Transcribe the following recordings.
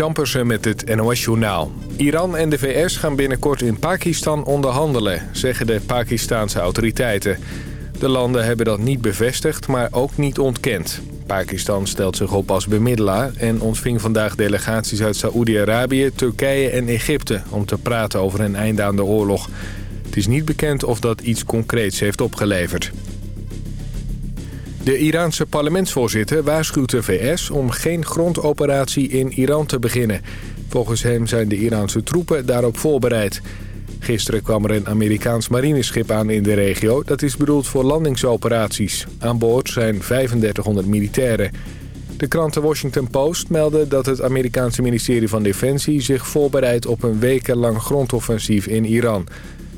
Marnix met het NOS-journaal. Iran en de VS gaan binnenkort in Pakistan onderhandelen, zeggen de Pakistanse autoriteiten. De landen hebben dat niet bevestigd, maar ook niet ontkend. Pakistan stelt zich op als bemiddelaar en ontving vandaag delegaties uit Saoedi-Arabië, Turkije en Egypte... om te praten over een einde aan de oorlog. Het is niet bekend of dat iets concreets heeft opgeleverd. De Iraanse parlementsvoorzitter waarschuwt de VS om geen grondoperatie in Iran te beginnen. Volgens hem zijn de Iraanse troepen daarop voorbereid. Gisteren kwam er een Amerikaans marineschip aan in de regio. Dat is bedoeld voor landingsoperaties. Aan boord zijn 3500 militairen. De krant The Washington Post meldde dat het Amerikaanse ministerie van Defensie... zich voorbereidt op een wekenlang grondoffensief in Iran.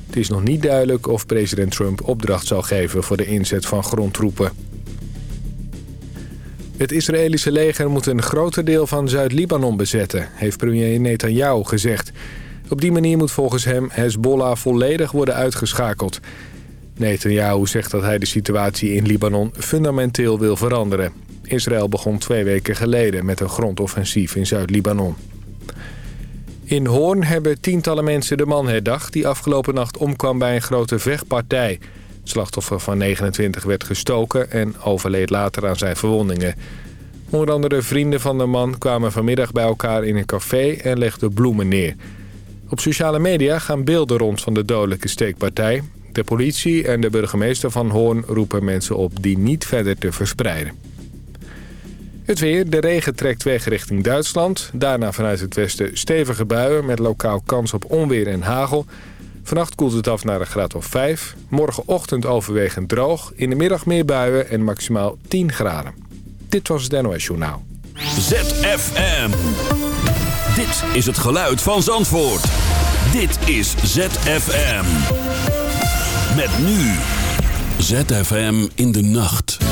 Het is nog niet duidelijk of president Trump opdracht zal geven... voor de inzet van grondtroepen. Het Israëlische leger moet een groter deel van Zuid-Libanon bezetten... heeft premier Netanyahu gezegd... Op die manier moet volgens hem Hezbollah volledig worden uitgeschakeld. Netanyahu zegt dat hij de situatie in Libanon fundamenteel wil veranderen. Israël begon twee weken geleden met een grondoffensief in Zuid-Libanon. In Hoorn hebben tientallen mensen de man herdacht... die afgelopen nacht omkwam bij een grote vechtpartij. Slachtoffer van 29 werd gestoken en overleed later aan zijn verwondingen. Onder andere vrienden van de man kwamen vanmiddag bij elkaar in een café en legden bloemen neer... Op sociale media gaan beelden rond van de dodelijke steekpartij. De politie en de burgemeester van Hoorn roepen mensen op die niet verder te verspreiden. Het weer. De regen trekt weg richting Duitsland. Daarna vanuit het westen stevige buien met lokaal kans op onweer en hagel. Vannacht koelt het af naar een graad of 5. Morgenochtend overwegend droog. In de middag meer buien en maximaal 10 graden. Dit was het NOS Journaal. ZFM. Dit is het geluid van Zandvoort. Dit is ZFM. Met nu. ZFM in de nacht.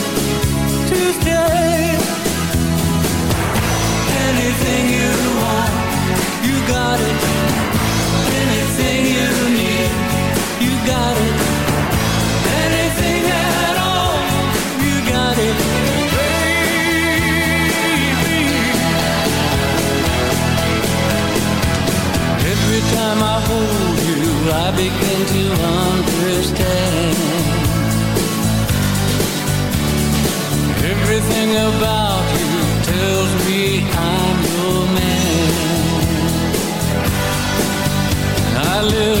Anything you want, you got it Anything you need, you got it Anything at all, you got it Baby Every time I hold you, I begin to understand Everything about you tells me I'm your man. I live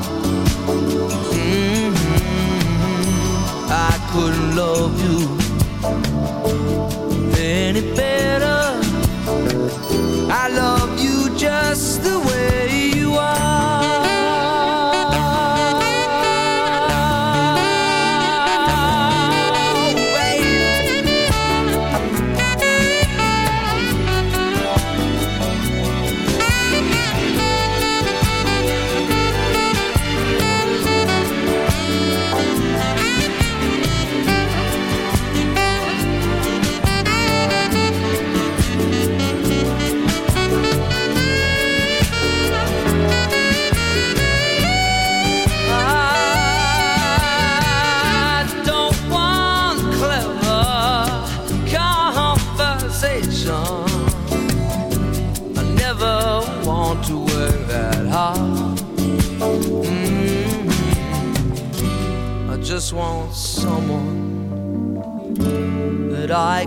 Couldn't love you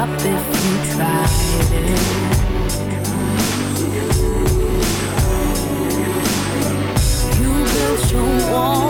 up if you tried it. You built your wall.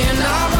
and I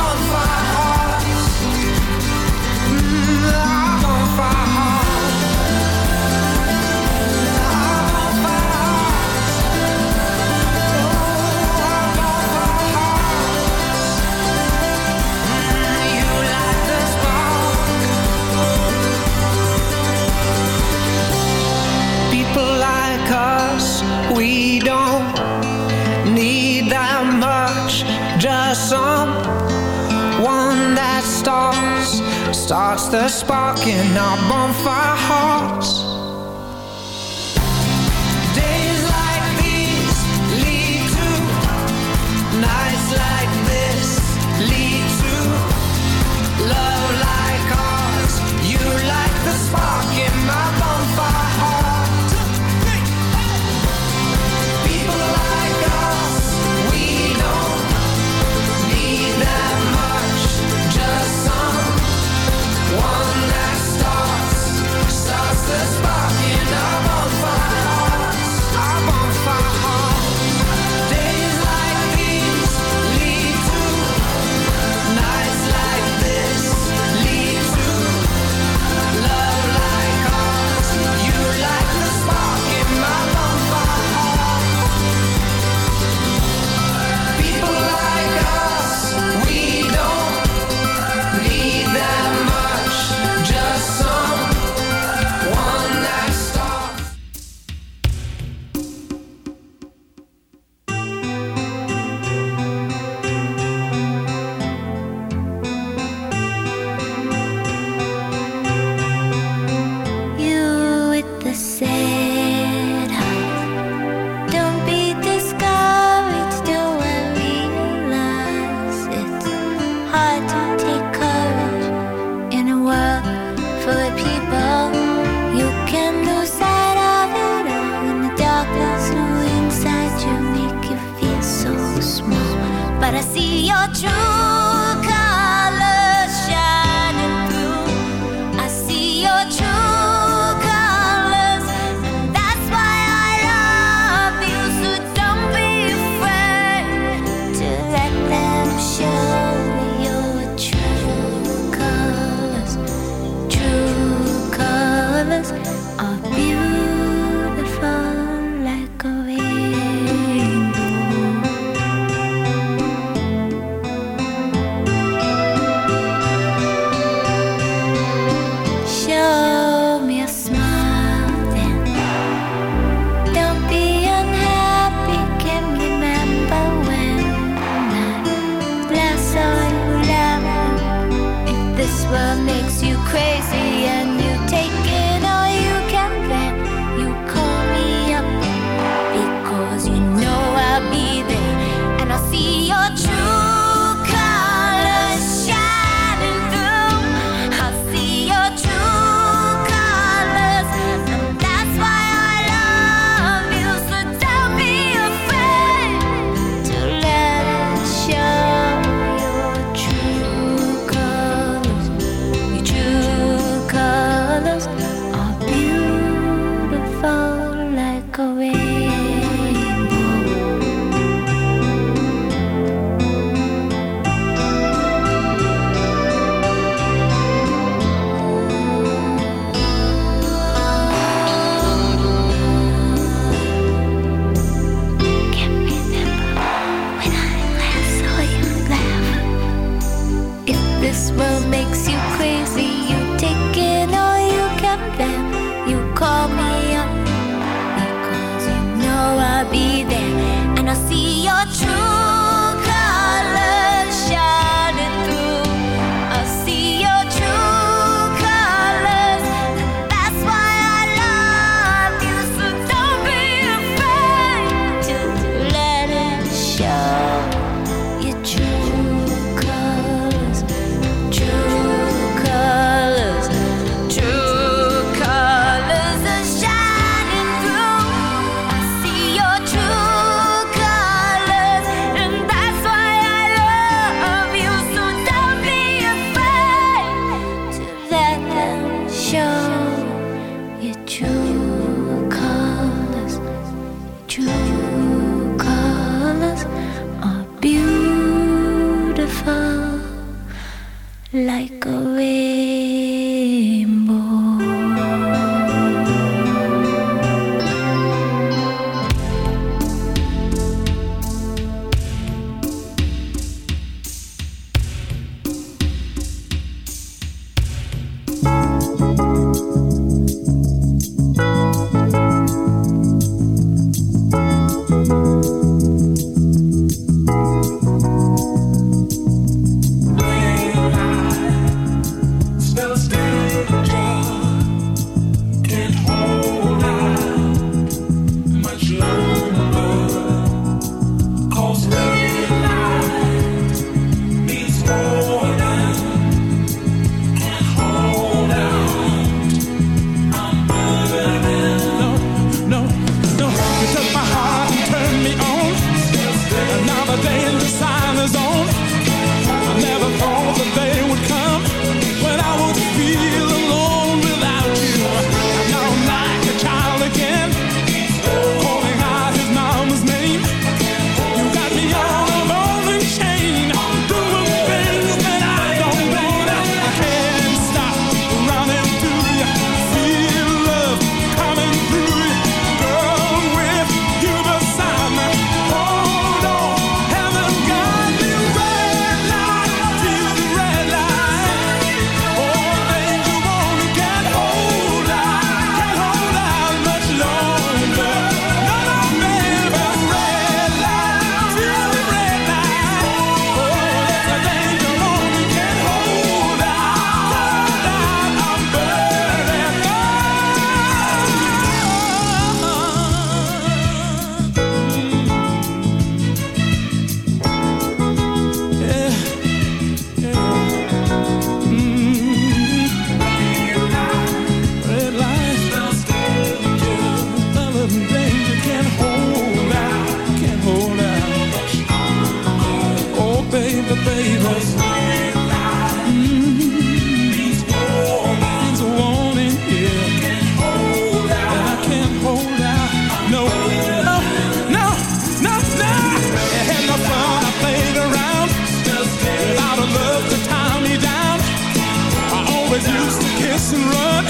kiss and run.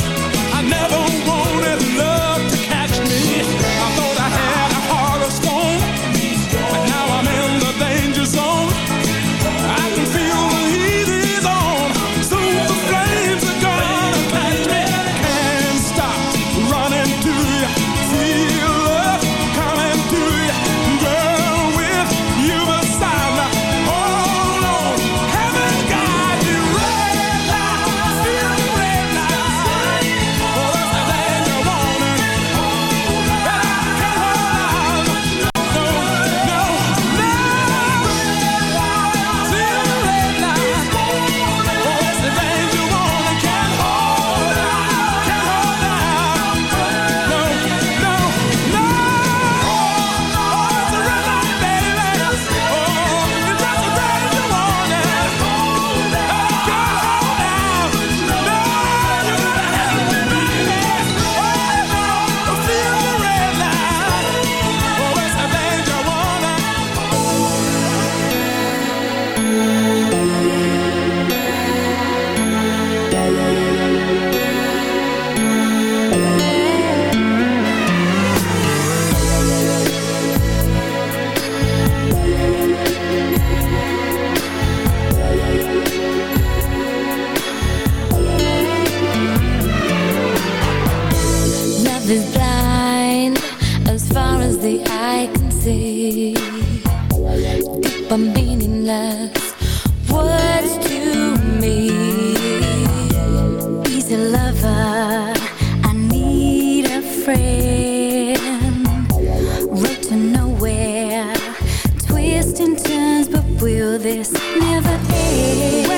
I never this never end?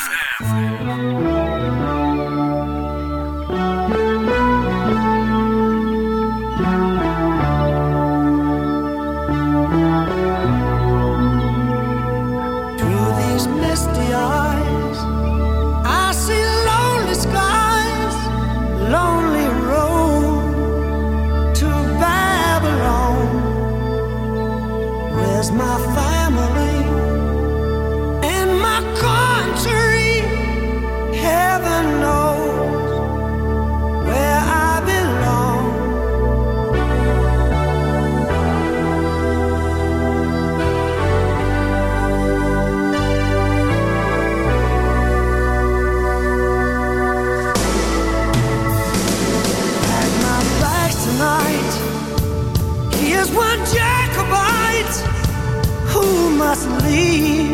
你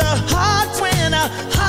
extra when I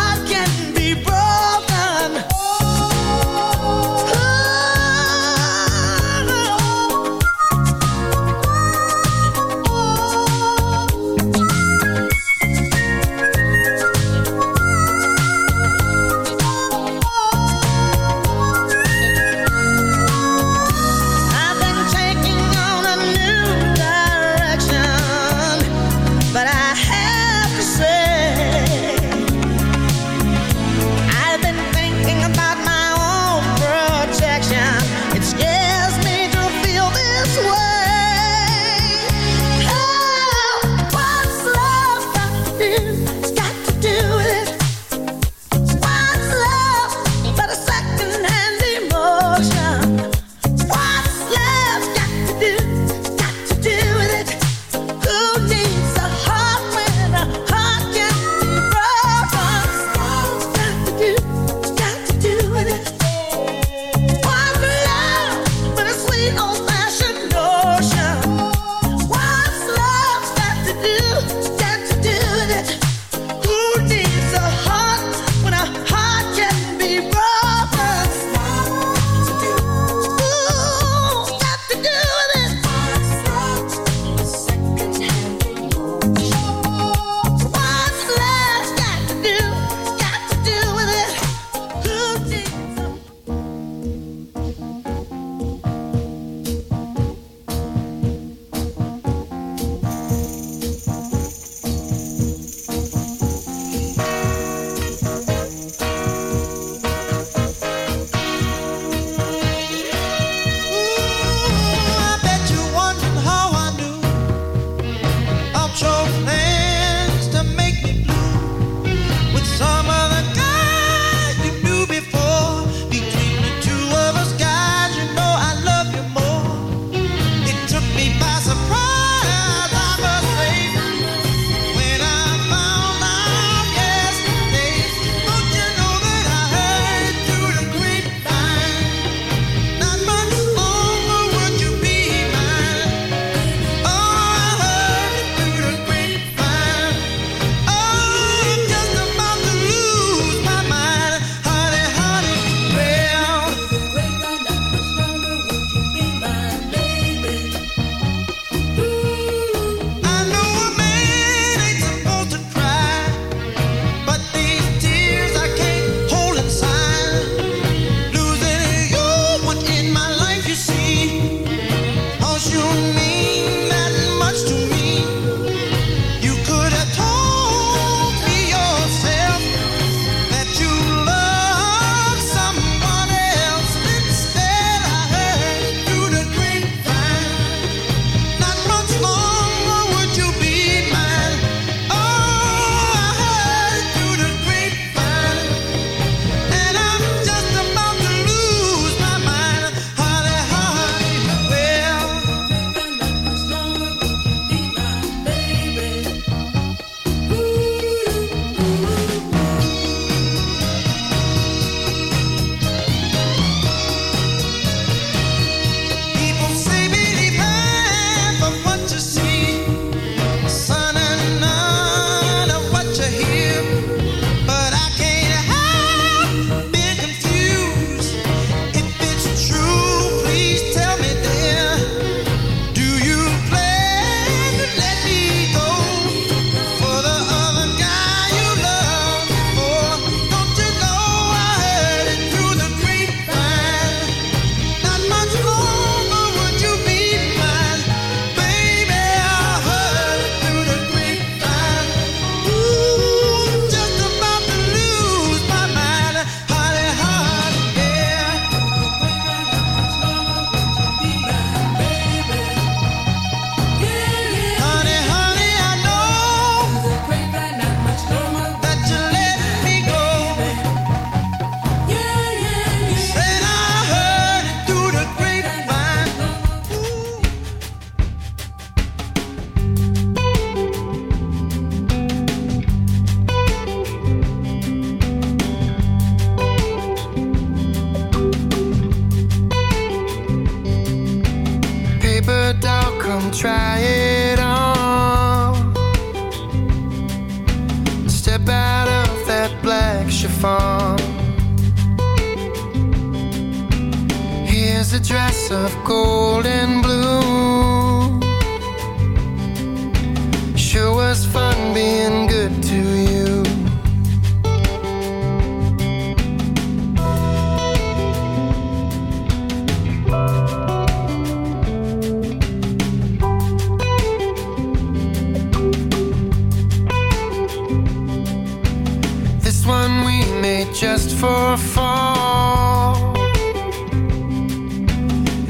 to hear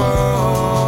Oh.